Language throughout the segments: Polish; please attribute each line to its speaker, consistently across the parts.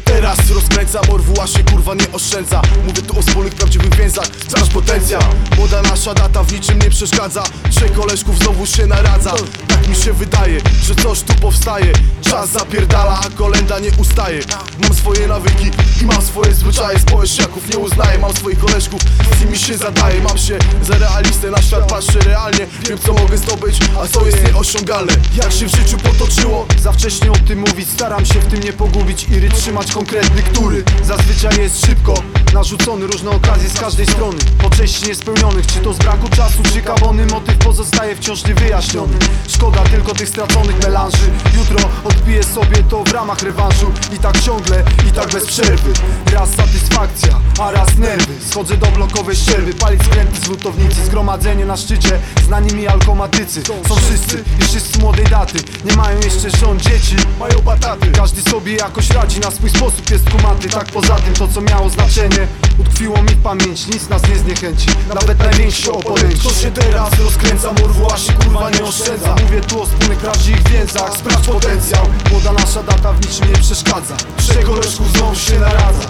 Speaker 1: teraz rozkręca, morwuła się kurwa nie oszczędza. Mówię tu o wspólnych prawdziwych więzach, sprawdź potencjał. Młoda nasza data w niczym nie przeszkadza. Trzech koleżków znowu się naradza. Tak mi się wydaje, że coś tu powstaje. Czas zapierdala, a kolenda nie ustaje. Mam swoje nawyki i mam swoje zwyczaje. Społeczniaków nie uznaję, mam swoich koleżków. Z nimi się zadaję, mam się za realistę. Na świat patrzę realnie, wiem co mogę zdobyć A co jest nieosiągalne. Jak się w życiu potoczyło?
Speaker 2: Za wcześnie o tym mówić, staram się w tym nie pogubić i trzymać konkretny, który zazwyczaj jest szybko Narzucony różne okazje z każdej strony. Po części niespełnionych, czy to z braku czasu, czy kabony Motyw pozostaje wciąż niewyjaśniony. Szkoda tylko tych straconych melanży. Jutro odpiję sobie to w ramach rewanżu. I tak ciągle, i tak bez przerwy. Raz satysfakcja, a raz nerwy. Schodzę do blokowej ścierwy, palić skręty z lutownicy. Zgromadzenie na szczycie, znani mi alkomatycy. Są wszyscy i wszyscy młodej daty. Nie mają jeszcze żon, dzieci, mają bataty. Każdy sobie jakoś radzi, na swój sposób jest kumaty. Tak poza tym to co miało znaczenie Utkwiło mi w pamięć, nic nas nie zniechęci Nawet najwięksi oponenci.
Speaker 1: Kto się teraz rozkręca, morwuła się kurwa nie oszczędza.
Speaker 2: Mówię tu o wspólnych prawdziwych więzach
Speaker 1: Sprawdź potencjał
Speaker 2: Młoda nasza data w niczym nie przeszkadza.
Speaker 1: Trzech koleżków znowu się naradza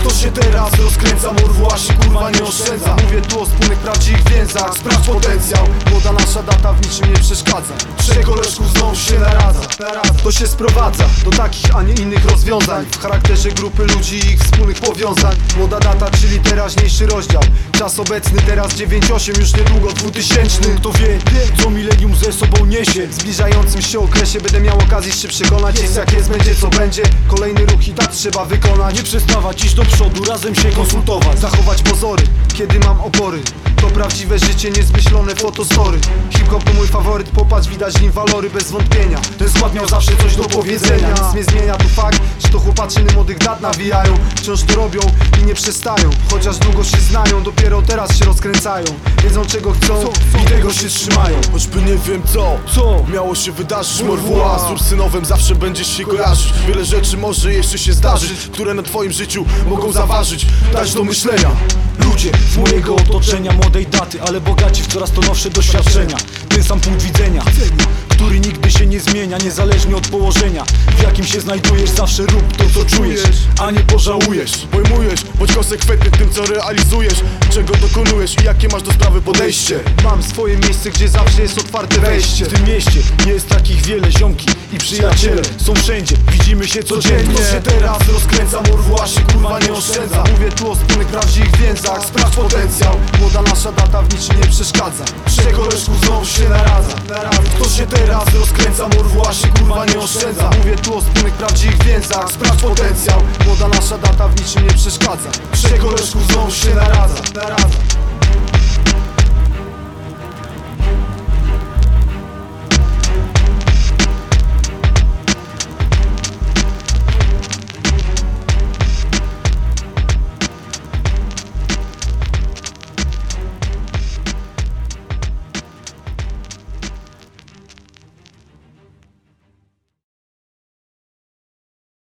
Speaker 1: Kto się teraz rozkręca, morwuła się kurwa nie oszczędza.
Speaker 2: Mówię tu o wspólnych prawdziwych więzach
Speaker 1: Sprawdź potencjał
Speaker 2: Młoda nasza data niczym nie przeszkadza?
Speaker 1: Trzech koleżków znowu się naradza.
Speaker 2: To się sprowadza do takich, a nie innych rozwiązań. W charakterze grupy ludzi i ich wspólnych powiązań. Młoda data, czyli teraźniejszy rozdział. Czas obecny teraz 9-8, już niedługo 2000
Speaker 3: Kto wie, co milenium ze sobą niesie.
Speaker 2: W zbliżającym się okresie będę miał okazję się przekonać. Jest jak jest, będzie co będzie. Kolejny ruch i tak trzeba wykonać.
Speaker 3: Nie przestawać iść do przodu, razem się konsultować.
Speaker 2: Zachować pozory, kiedy mam opory To prawdziwe życie, niezmyślone fotostory Hip-hop to mój faworyt, popatrz, widać w nim walory bez wątpienia. Ten skład miał zawsze coś do powiedzenia. Nic nie zmienia tu fakt, że to chłopaczyny młodych dat nawijają. Wciąż to robią i nie przestają. Chociaż długo się znają, dopiero teraz się rozkręcają. Wiedzą czego chcą i tego się trzymają.
Speaker 1: Choćby nie wiem co,
Speaker 3: Co?
Speaker 1: miało się wydarzyć Morwuła z Ursynowem zawsze będziesz się kojarzyć. Wiele rzeczy może jeszcze się zdarzyć. Które na twoim życiu mogą zaważyć. Dać do myślenia
Speaker 3: Ludzie z mojego otoczenia, młodej daty Ale bogaci w coraz to nowsze doświadczenia. Ten sam punkt widzenia który nigdy się nie zmienia, niezależnie od położenia. W jakim się znajdujesz, zawsze rób to co czujesz A nie pożałujesz.
Speaker 1: Pojmujesz, bądź konsekwentny w tym co realizujesz. Czego dokonujesz i jakie masz do sprawy podejście.
Speaker 2: Mam swoje miejsce, gdzie zawsze jest otwarte wejście.
Speaker 3: W tym mieście jest takich wiele ziomki i przyjaciele. Są wszędzie, widzimy się codziennie.
Speaker 1: Kto się teraz rozkręca, morwuła się kurwa nie oszczędza.
Speaker 2: Mówię tu o wspólnych prawdziwych więzach.
Speaker 1: Sprawdź potencjał,
Speaker 2: Młoda nasza data w niczym nie przeszkadza.
Speaker 1: Trzech koleżków znowu się naradza. Kto się teraz rozkręca, morwuła się kurwa nie oszczędza.
Speaker 2: Mówię tu o wspólnych prawdziwych więzach
Speaker 1: Sprawdź potencjał,
Speaker 2: Młoda nasza data w niczym nie przeszkadza.
Speaker 1: Trzech koleżków znowu się naradza